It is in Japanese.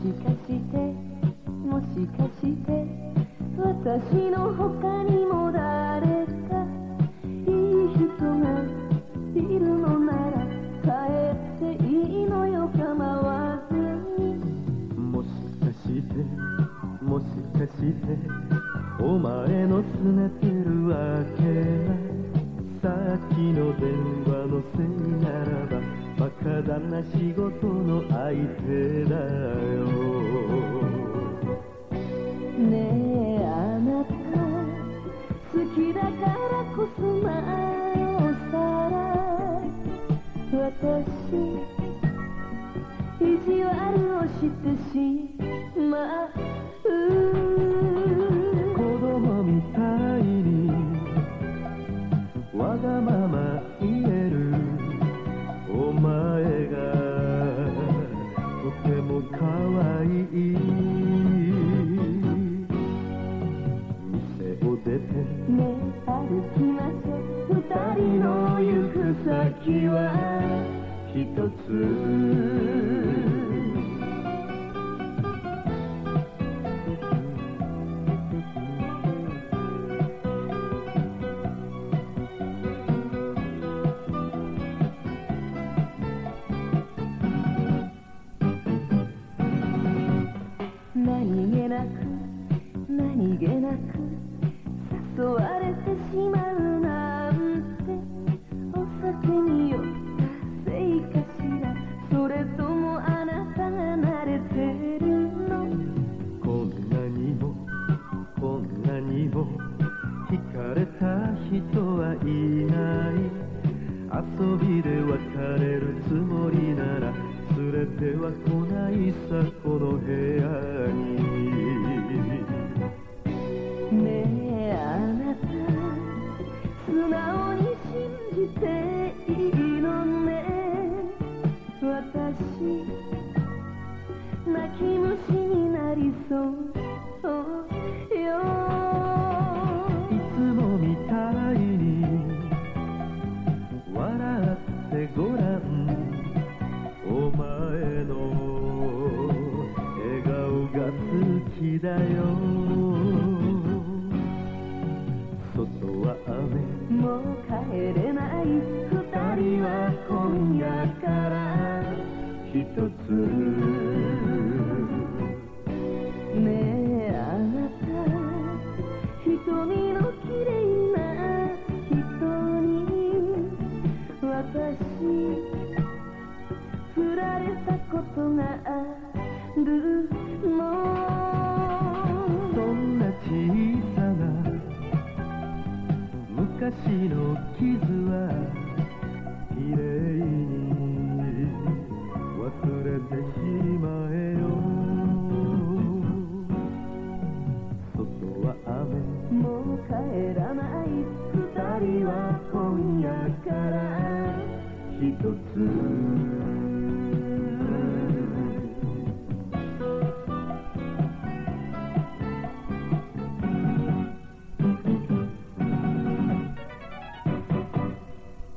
しかしてもしかして私の他にも誰かいい人がいるのなら帰っていいのよ構わずに。もしかしてもしかしてお前の拗ねてるわけないさっきの電話のせいならばバカだな仕事の相手だよ。私意地悪をしてしまう子供みたいにわがまま言えるお前がとても可愛い。店を出てね歩き先は一つ。何気なく何気なく誘われてしまうな。かしら」「それともあなたが慣れてるの」「こんなにもこんなにも惹かれた人はいない」「遊びで別れるつもりなら連れては来ないさこの部屋に」泣き虫になりそう。よいつもみたいに笑ってごらん。お前の笑顔が好きだよ。外は雨。もう帰れない。二人は今夜から。一つねえあなた瞳の綺麗な人に私振られたことがあるのそんな小さな昔の傷。帰らない二人は今夜から一つ。